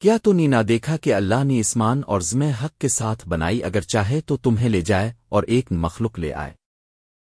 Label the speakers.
Speaker 1: کیا تو نے نہ دیکھا کہ اللہ نے اسمان اور زمیں حق کے ساتھ بنائی اگر چاہے تو تمہیں لے جائے اور ایک مخلوق لے آئے۔